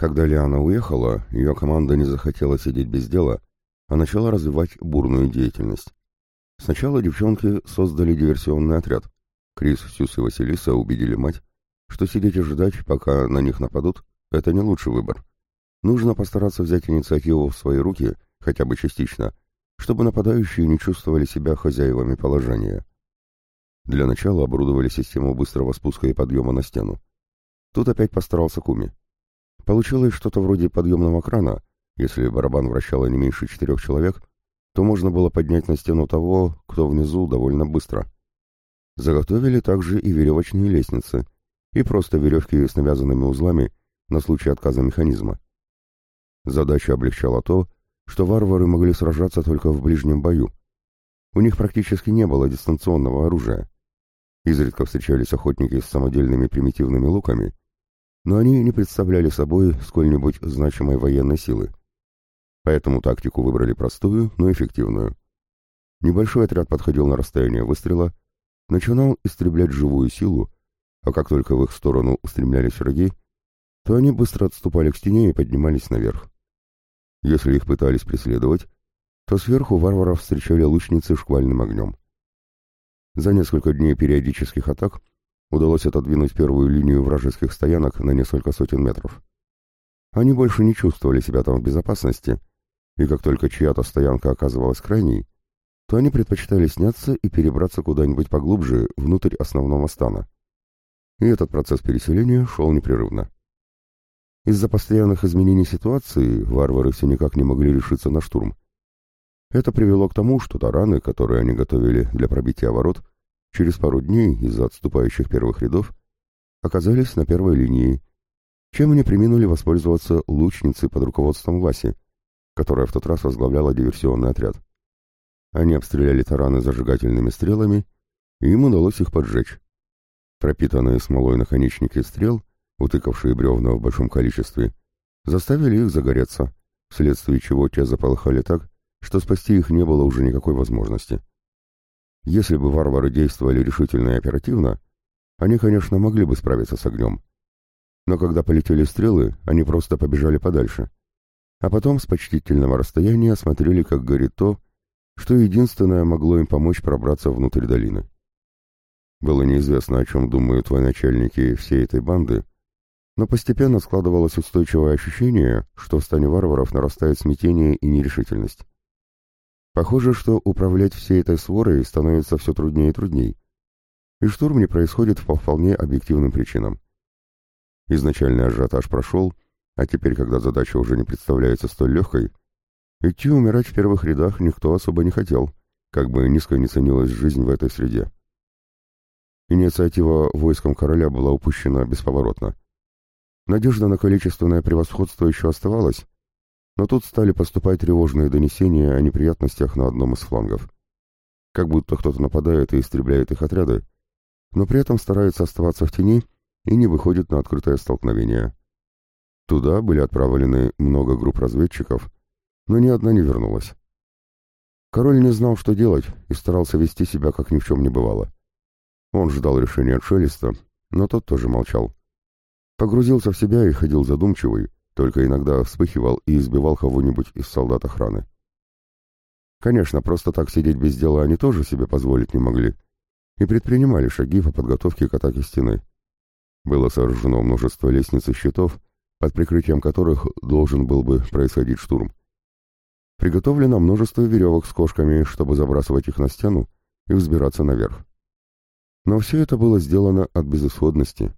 Когда Лиана уехала, ее команда не захотела сидеть без дела, а начала развивать бурную деятельность. Сначала девчонки создали диверсионный отряд. Крис, Сюс и Василиса убедили мать, что сидеть и ждать, пока на них нападут, это не лучший выбор. Нужно постараться взять инициативу в свои руки, хотя бы частично, чтобы нападающие не чувствовали себя хозяевами положения. Для начала оборудовали систему быстрого спуска и подъема на стену. Тут опять постарался Куми. Получилось что-то вроде подъемного крана. Если барабан вращало не меньше четырех человек, то можно было поднять на стену того, кто внизу, довольно быстро. Заготовили также и веревочные лестницы, и просто веревки с навязанными узлами на случай отказа механизма. Задача облегчала то, что варвары могли сражаться только в ближнем бою. У них практически не было дистанционного оружия. Изредка встречались охотники с самодельными примитивными луками, но они не представляли собой сколь-нибудь значимой военной силы. Поэтому тактику выбрали простую, но эффективную. Небольшой отряд подходил на расстояние выстрела, начинал истреблять живую силу, а как только в их сторону устремлялись враги, то они быстро отступали к стене и поднимались наверх. Если их пытались преследовать, то сверху варваров встречали лучницы шквальным огнем. За несколько дней периодических атак удалось отодвинуть первую линию вражеских стоянок на несколько сотен метров. Они больше не чувствовали себя там в безопасности, и как только чья-то стоянка оказывалась крайней, то они предпочитали сняться и перебраться куда-нибудь поглубже, внутрь основного стана. И этот процесс переселения шел непрерывно. Из-за постоянных изменений ситуации варвары все никак не могли решиться на штурм. Это привело к тому, что тараны, которые они готовили для пробития ворот, через пару дней из-за отступающих первых рядов оказались на первой линии, чем они приминули воспользоваться лучницы под руководством Васи, которая в тот раз возглавляла диверсионный отряд. Они обстреляли тараны зажигательными стрелами, и им удалось их поджечь. Пропитанные смолой наконечники стрел утыкавшие бревна в большом количестве, заставили их загореться, вследствие чего те заполыхали так, что спасти их не было уже никакой возможности. Если бы варвары действовали решительно и оперативно, они, конечно, могли бы справиться с огнем. Но когда полетели стрелы, они просто побежали подальше. А потом с почтительного расстояния смотрели, как горит то, что единственное могло им помочь пробраться внутрь долины. Было неизвестно, о чем думают военачальники всей этой банды, но постепенно складывалось устойчивое ощущение, что в стане варваров нарастает смятение и нерешительность. Похоже, что управлять всей этой сворой становится все труднее и трудней, и штурм не происходит по вполне объективным причинам. Изначальный ажиотаж прошел, а теперь, когда задача уже не представляется столь легкой, идти умирать в первых рядах никто особо не хотел, как бы низко не ценилась жизнь в этой среде. Инициатива войском короля была упущена бесповоротно. Надежда на количественное превосходство еще оставалась, но тут стали поступать тревожные донесения о неприятностях на одном из флангов. Как будто кто-то нападает и истребляет их отряды, но при этом старается оставаться в тени и не выходит на открытое столкновение. Туда были отправлены много групп разведчиков, но ни одна не вернулась. Король не знал, что делать, и старался вести себя, как ни в чем не бывало. Он ждал решения от Шелеста, но тот тоже молчал. Погрузился в себя и ходил задумчивый, только иногда вспыхивал и избивал кого-нибудь из солдат охраны. Конечно, просто так сидеть без дела они тоже себе позволить не могли и предпринимали шаги по подготовке к атаке стены. Было сооружено множество лестниц и щитов, под прикрытием которых должен был бы происходить штурм. Приготовлено множество веревок с кошками, чтобы забрасывать их на стену и взбираться наверх. Но все это было сделано от безысходности,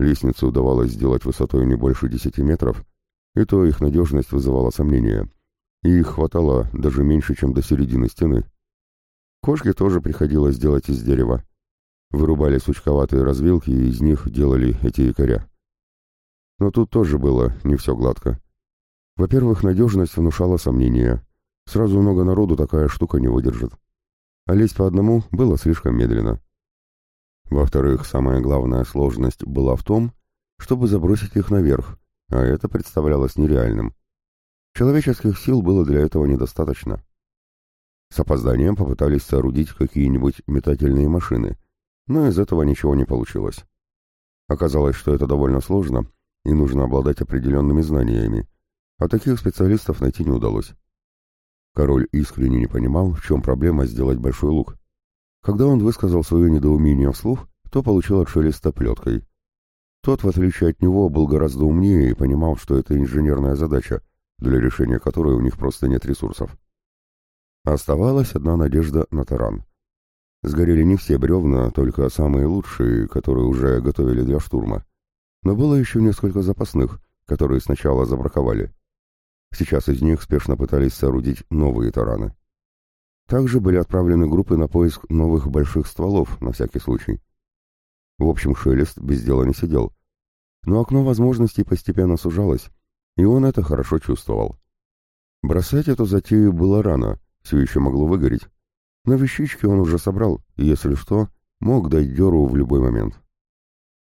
Лестницу удавалось сделать высотой не больше десяти метров, и то их надежность вызывала сомнения, и их хватало даже меньше, чем до середины стены. Кошки тоже приходилось делать из дерева. Вырубали сучковатые развилки и из них делали эти якоря. Но тут тоже было не все гладко. Во-первых, надежность внушала сомнения. Сразу много народу такая штука не выдержит. А лезть по одному было слишком медленно. Во-вторых, самая главная сложность была в том, чтобы забросить их наверх, а это представлялось нереальным. Человеческих сил было для этого недостаточно. С опозданием попытались соорудить какие-нибудь метательные машины, но из этого ничего не получилось. Оказалось, что это довольно сложно, и нужно обладать определенными знаниями, а таких специалистов найти не удалось. Король искренне не понимал, в чем проблема сделать большой лук. Когда он высказал свое недоумение вслух, то получил от Шелеста плеткой. Тот, в отличие от него, был гораздо умнее и понимал, что это инженерная задача, для решения которой у них просто нет ресурсов. Оставалась одна надежда на таран. Сгорели не все бревна, только самые лучшие, которые уже готовили для штурма. Но было еще несколько запасных, которые сначала забраковали. Сейчас из них спешно пытались соорудить новые тараны. Также были отправлены группы на поиск новых больших стволов, на всякий случай. В общем, Шелест без дела не сидел. Но окно возможностей постепенно сужалось, и он это хорошо чувствовал. Бросать эту затею было рано, все еще могло выгореть. Но вещички он уже собрал, и, если что, мог дать дёру в любой момент.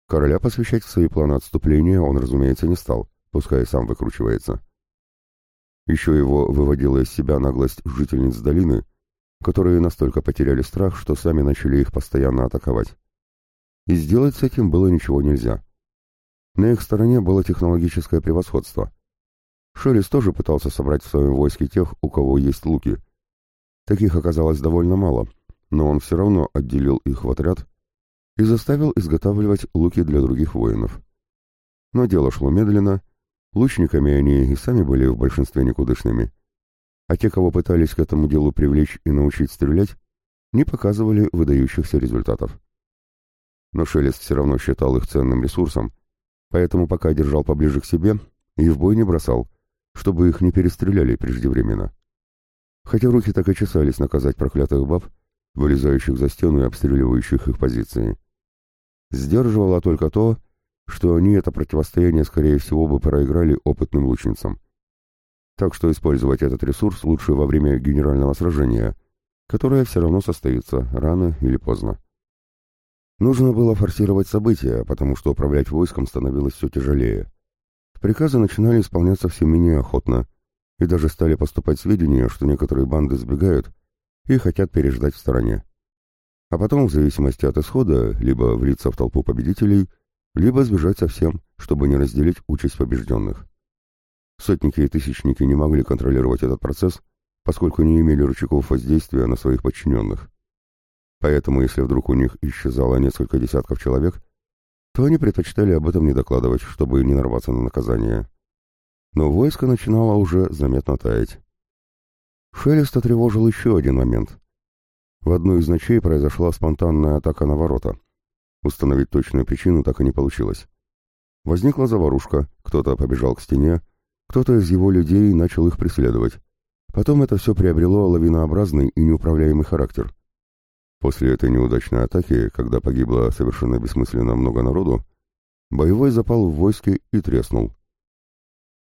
Короля посвящать в свои планы отступления он, разумеется, не стал, пускай сам выкручивается. Еще его выводила из себя наглость жительниц долины, которые настолько потеряли страх, что сами начали их постоянно атаковать. И сделать с этим было ничего нельзя. На их стороне было технологическое превосходство. Шелест тоже пытался собрать в своем войске тех, у кого есть луки. Таких оказалось довольно мало, но он все равно отделил их в отряд и заставил изготавливать луки для других воинов. Но дело шло медленно, лучниками они и сами были в большинстве никудышными, а те, кого пытались к этому делу привлечь и научить стрелять, не показывали выдающихся результатов. Но Шелест все равно считал их ценным ресурсом, поэтому пока держал поближе к себе и в бой не бросал, чтобы их не перестреляли преждевременно. Хотя руки так и чесались наказать проклятых баб, вылезающих за стену и обстреливающих их позиции. Сдерживало только то, что они это противостояние, скорее всего, бы проиграли опытным лучницам. Так что использовать этот ресурс лучше во время генерального сражения, которое все равно состоится рано или поздно. Нужно было форсировать события, потому что управлять войском становилось все тяжелее. Приказы начинали исполняться все менее охотно, и даже стали поступать сведения, что некоторые банды сбегают и хотят переждать в стороне. А потом, в зависимости от исхода, либо влиться в толпу победителей, либо сбежать совсем, чтобы не разделить участь побежденных. Сотники и тысячники не могли контролировать этот процесс, поскольку не имели рычагов воздействия на своих подчиненных. Поэтому, если вдруг у них исчезало несколько десятков человек, то они предпочитали об этом не докладывать, чтобы не нарваться на наказание. Но войско начинало уже заметно таять. Шелест отревожил еще один момент. В одну из ночей произошла спонтанная атака на ворота. Установить точную причину так и не получилось. Возникла заварушка, кто-то побежал к стене, кто-то из его людей начал их преследовать. Потом это все приобрело лавинообразный и неуправляемый характер. После этой неудачной атаки, когда погибло совершенно бессмысленно много народу, боевой запал в войске и треснул.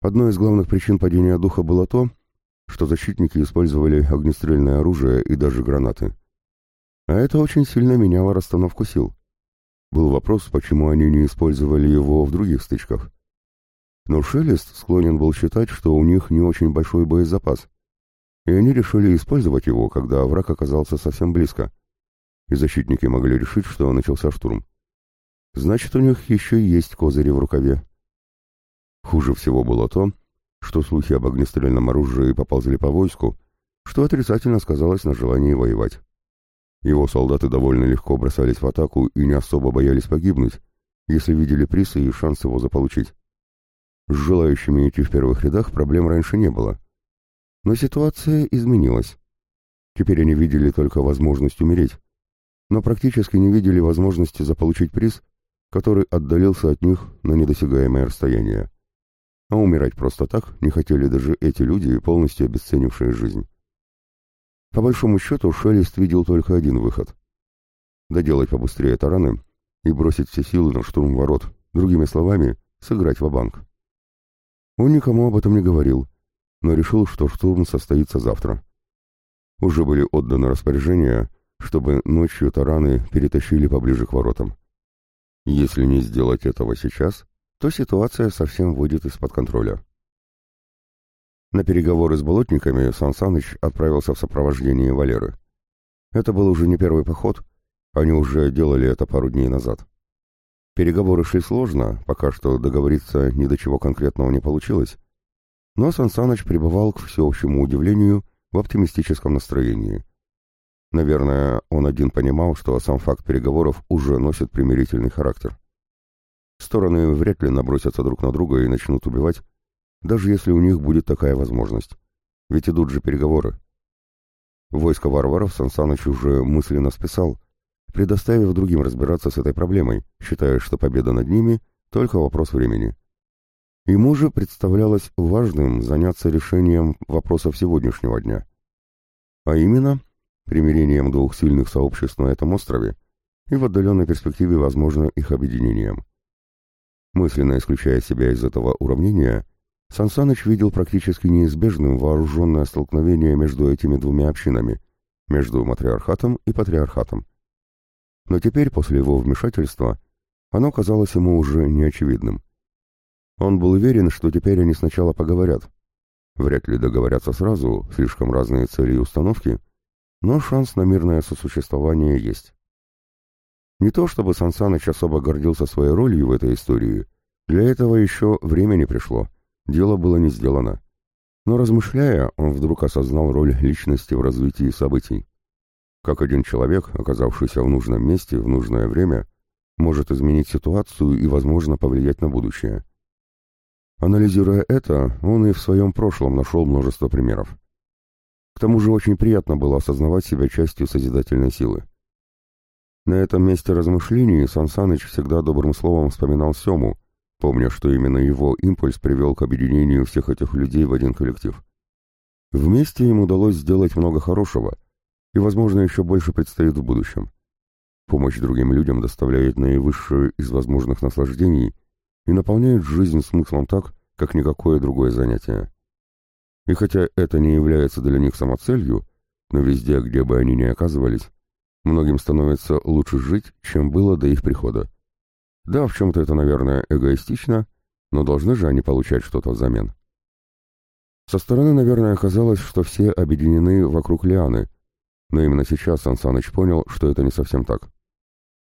Одной из главных причин падения духа было то, что защитники использовали огнестрельное оружие и даже гранаты. А это очень сильно меняло расстановку сил. Был вопрос, почему они не использовали его в других стычках. Но Шелест склонен был считать, что у них не очень большой боезапас, и они решили использовать его, когда враг оказался совсем близко и защитники могли решить, что начался штурм. Значит, у них еще есть козыри в рукаве. Хуже всего было то, что слухи об огнестрельном оружии поползли по войску, что отрицательно сказалось на желании воевать. Его солдаты довольно легко бросались в атаку и не особо боялись погибнуть, если видели приз и шанс его заполучить. С желающими идти в первых рядах проблем раньше не было. Но ситуация изменилась. Теперь они видели только возможность умереть, но практически не видели возможности заполучить приз, который отдалился от них на недосягаемое расстояние. А умирать просто так не хотели даже эти люди, полностью обесценившие жизнь. По большому счету, Шелест видел только один выход. Доделать побыстрее тараны и бросить все силы на штурм ворот, другими словами, сыграть в банк Он никому об этом не говорил, но решил, что штурм состоится завтра. Уже были отданы распоряжения, чтобы ночью тараны перетащили поближе к воротам. Если не сделать этого сейчас, то ситуация совсем выйдет из-под контроля. На переговоры с болотниками Сан Саныч отправился в сопровождении Валеры. Это был уже не первый поход, они уже делали это пару дней назад. Переговоры шли сложно, пока что договориться ни до чего конкретного не получилось, но Сансаныч пребывал, к всеобщему удивлению, в оптимистическом настроении. Наверное, он один понимал, что сам факт переговоров уже носит примирительный характер. Стороны вряд ли набросятся друг на друга и начнут убивать, даже если у них будет такая возможность. Ведь идут же переговоры. Войско варваров Сансаныч уже мысленно списал, предоставив другим разбираться с этой проблемой, считая, что победа над ними — только вопрос времени. Ему же представлялось важным заняться решением вопросов сегодняшнего дня. А именно, примирением двух сильных сообществ на этом острове и в отдаленной перспективе, возможно, их объединением. Мысленно исключая себя из этого уравнения, Сансаныч видел практически неизбежным вооруженное столкновение между этими двумя общинами, между матриархатом и патриархатом. Но теперь, после его вмешательства, оно казалось ему уже неочевидным. Он был уверен, что теперь они сначала поговорят. Вряд ли договорятся сразу, слишком разные цели и установки, но шанс на мирное сосуществование есть. Не то чтобы Сансаныч особо гордился своей ролью в этой истории, для этого еще время не пришло, дело было не сделано. Но размышляя, он вдруг осознал роль личности в развитии событий. Как один человек, оказавшийся в нужном месте в нужное время, может изменить ситуацию и, возможно, повлиять на будущее. Анализируя это, он и в своем прошлом нашел множество примеров. К тому же очень приятно было осознавать себя частью созидательной силы. На этом месте размышлений Сан всегда добрым словом вспоминал Сему, помня, что именно его импульс привел к объединению всех этих людей в один коллектив. Вместе им удалось сделать много хорошего, и, возможно, еще больше предстоит в будущем. Помощь другим людям доставляет наивысшее из возможных наслаждений – и наполняют жизнь смыслом так, как никакое другое занятие. И хотя это не является для них самоцелью, но везде, где бы они ни оказывались, многим становится лучше жить, чем было до их прихода. Да, в чем-то это, наверное, эгоистично, но должны же они получать что-то взамен. Со стороны, наверное, оказалось, что все объединены вокруг Лианы, но именно сейчас Ансаныч понял, что это не совсем так.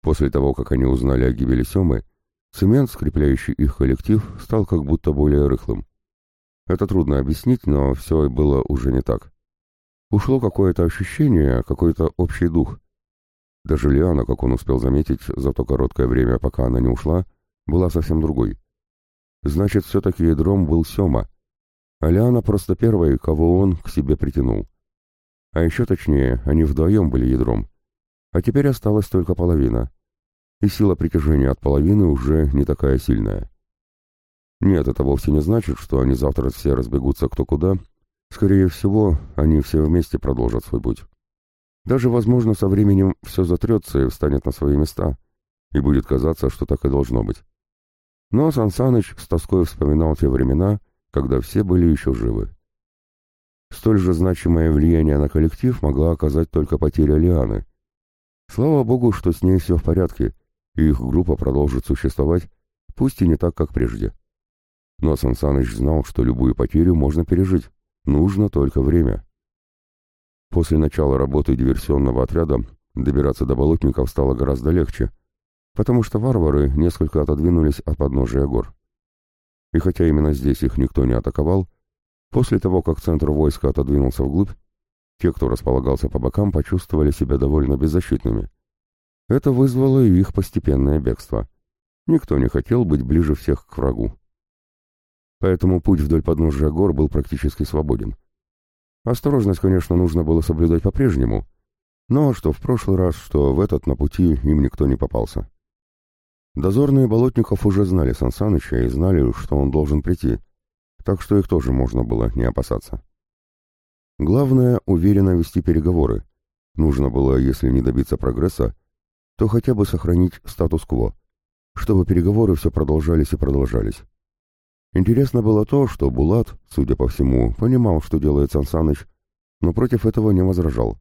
После того, как они узнали о гибели Семы, Цемент, скрепляющий их коллектив, стал как будто более рыхлым. Это трудно объяснить, но все было уже не так. Ушло какое-то ощущение, какой-то общий дух. Даже Лиана, как он успел заметить за то короткое время, пока она не ушла, была совсем другой. Значит, все-таки ядром был Сема, а Лиана просто первой, кого он к себе притянул. А еще точнее, они вдвоем были ядром. А теперь осталась только половина и сила притяжения от половины уже не такая сильная. Нет, это вовсе не значит, что они завтра все разбегутся кто куда. Скорее всего, они все вместе продолжат свой путь. Даже, возможно, со временем все затрется и встанет на свои места, и будет казаться, что так и должно быть. Но Сан Саныч с тоской вспоминал те времена, когда все были еще живы. Столь же значимое влияние на коллектив могла оказать только потеря Лианы. Слава богу, что с ней все в порядке, и их группа продолжит существовать, пусть и не так, как прежде. Но Сан Саныч знал, что любую потерю можно пережить, нужно только время. После начала работы диверсионного отряда добираться до болотников стало гораздо легче, потому что варвары несколько отодвинулись от подножия гор. И хотя именно здесь их никто не атаковал, после того, как центр войска отодвинулся вглубь, те, кто располагался по бокам, почувствовали себя довольно беззащитными. Это вызвало и их постепенное бегство. Никто не хотел быть ближе всех к врагу. Поэтому путь вдоль подножия гор был практически свободен. Осторожность, конечно, нужно было соблюдать по-прежнему, но что в прошлый раз, что в этот на пути им никто не попался. Дозорные Болотников уже знали Сансаныча и знали, что он должен прийти, так что их тоже можно было не опасаться. Главное — уверенно вести переговоры. Нужно было, если не добиться прогресса, то хотя бы сохранить статус-кво, чтобы переговоры все продолжались и продолжались. Интересно было то, что Булат, судя по всему, понимал, что делает Сансаныч, но против этого не возражал.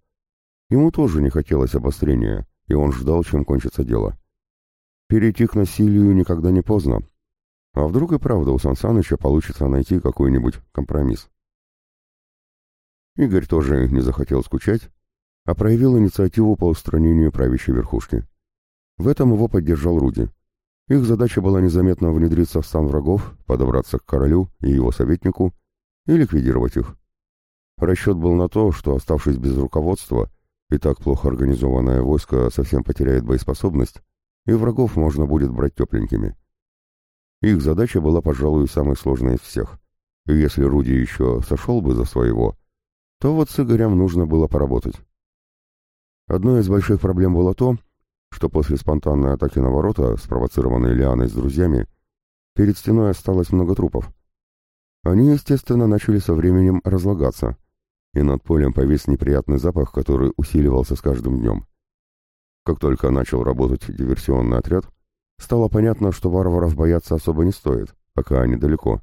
Ему тоже не хотелось обострения, и он ждал, чем кончится дело. Перейти к насилию никогда не поздно. А вдруг и правда у Сансаныча получится найти какой-нибудь компромисс? Игорь тоже не захотел скучать а проявил инициативу по устранению правящей верхушки. В этом его поддержал Руди. Их задача была незаметно внедриться в стан врагов, подобраться к королю и его советнику и ликвидировать их. Расчет был на то, что, оставшись без руководства, и так плохо организованное войско совсем потеряет боеспособность, и врагов можно будет брать тепленькими. Их задача была, пожалуй, самой сложной из всех. И если Руди еще сошел бы за своего, то вот с Игорем нужно было поработать. Одной из больших проблем было то, что после спонтанной атаки на ворота, спровоцированной Лианой с друзьями, перед стеной осталось много трупов. Они, естественно, начали со временем разлагаться, и над полем повис неприятный запах, который усиливался с каждым днем. Как только начал работать диверсионный отряд, стало понятно, что варваров бояться особо не стоит, пока они далеко,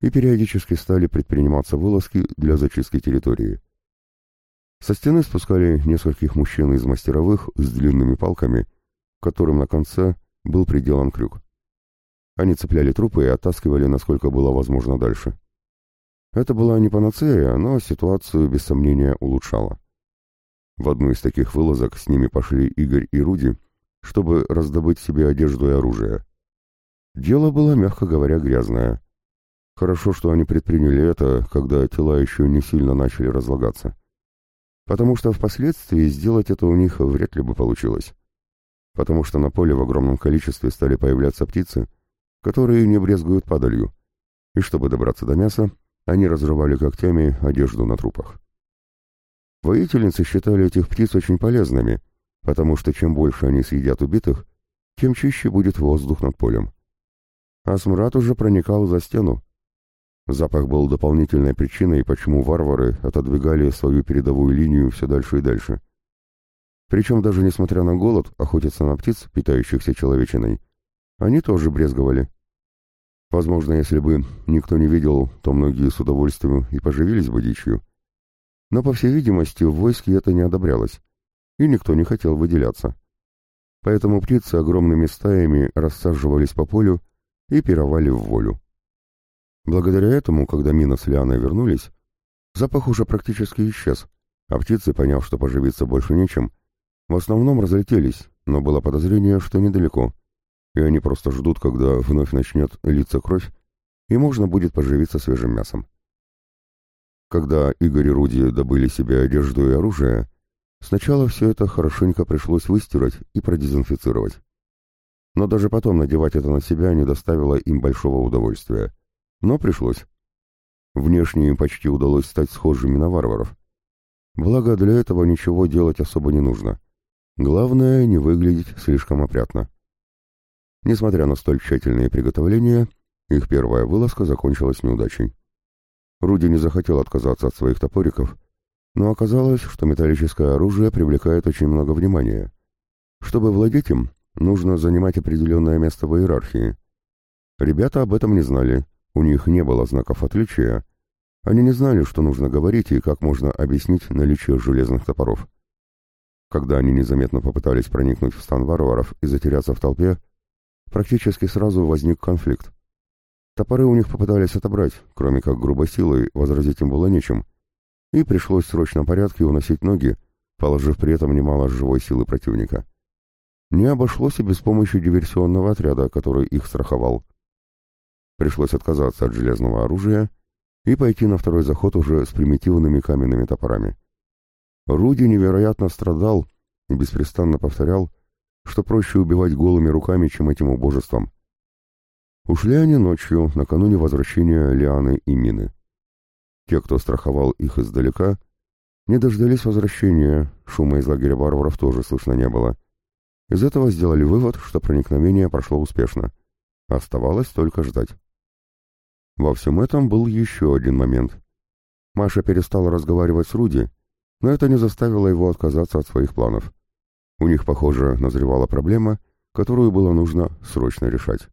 и периодически стали предприниматься вылазки для зачистки территории. Со стены спускали нескольких мужчин из мастеровых с длинными палками, которым на конце был приделан крюк. Они цепляли трупы и оттаскивали, насколько было возможно, дальше. Это была не панацея, но ситуацию, без сомнения, улучшала. В одну из таких вылазок с ними пошли Игорь и Руди, чтобы раздобыть себе одежду и оружие. Дело было, мягко говоря, грязное. Хорошо, что они предприняли это, когда тела еще не сильно начали разлагаться потому что впоследствии сделать это у них вряд ли бы получилось. Потому что на поле в огромном количестве стали появляться птицы, которые не брезгуют падалью, и чтобы добраться до мяса, они разрывали когтями одежду на трупах. Воительницы считали этих птиц очень полезными, потому что чем больше они съедят убитых, тем чище будет воздух над полем. А смрад уже проникал за стену, Запах был дополнительной причиной, почему варвары отодвигали свою передовую линию все дальше и дальше. Причем даже несмотря на голод, охотиться на птиц, питающихся человечиной, они тоже брезговали. Возможно, если бы никто не видел, то многие с удовольствием и поживились бы дичью. Но, по всей видимости, в войске это не одобрялось, и никто не хотел выделяться. Поэтому птицы огромными стаями рассаживались по полю и пировали в волю. Благодаря этому, когда Мина с Лианой вернулись, запах уже практически исчез, а птицы, поняв, что поживиться больше нечем, в основном разлетелись, но было подозрение, что недалеко, и они просто ждут, когда вновь начнет литься кровь, и можно будет поживиться свежим мясом. Когда Игорь и Руди добыли себе одежду и оружие, сначала все это хорошенько пришлось выстирать и продезинфицировать. Но даже потом надевать это на себя не доставило им большого удовольствия. Но пришлось. Внешне им почти удалось стать схожими на варваров. Благо, для этого ничего делать особо не нужно. Главное, не выглядеть слишком опрятно. Несмотря на столь тщательные приготовления, их первая вылазка закончилась неудачей. Руди не захотел отказаться от своих топориков, но оказалось, что металлическое оружие привлекает очень много внимания. Чтобы владеть им, нужно занимать определенное место в иерархии. Ребята об этом не знали, у них не было знаков отличия. Они не знали, что нужно говорить и как можно объяснить наличие железных топоров. Когда они незаметно попытались проникнуть в стан варваров и затеряться в толпе, практически сразу возник конфликт. Топоры у них попытались отобрать, кроме как грубой силой возразить им было нечем, и пришлось в срочном порядке уносить ноги, положив при этом немало живой силы противника. Не обошлось и без помощи диверсионного отряда, который их страховал. Пришлось отказаться от железного оружия и пойти на второй заход уже с примитивными каменными топорами. Руди невероятно страдал и беспрестанно повторял, что проще убивать голыми руками, чем этим убожеством. Ушли они ночью, накануне возвращения Лианы и Мины. Те, кто страховал их издалека, не дождались возвращения, шума из лагеря варваров тоже слышно не было. Из этого сделали вывод, что проникновение прошло успешно. Оставалось только ждать. Во всем этом был еще один момент. Маша перестала разговаривать с Руди, но это не заставило его отказаться от своих планов. У них, похоже, назревала проблема, которую было нужно срочно решать.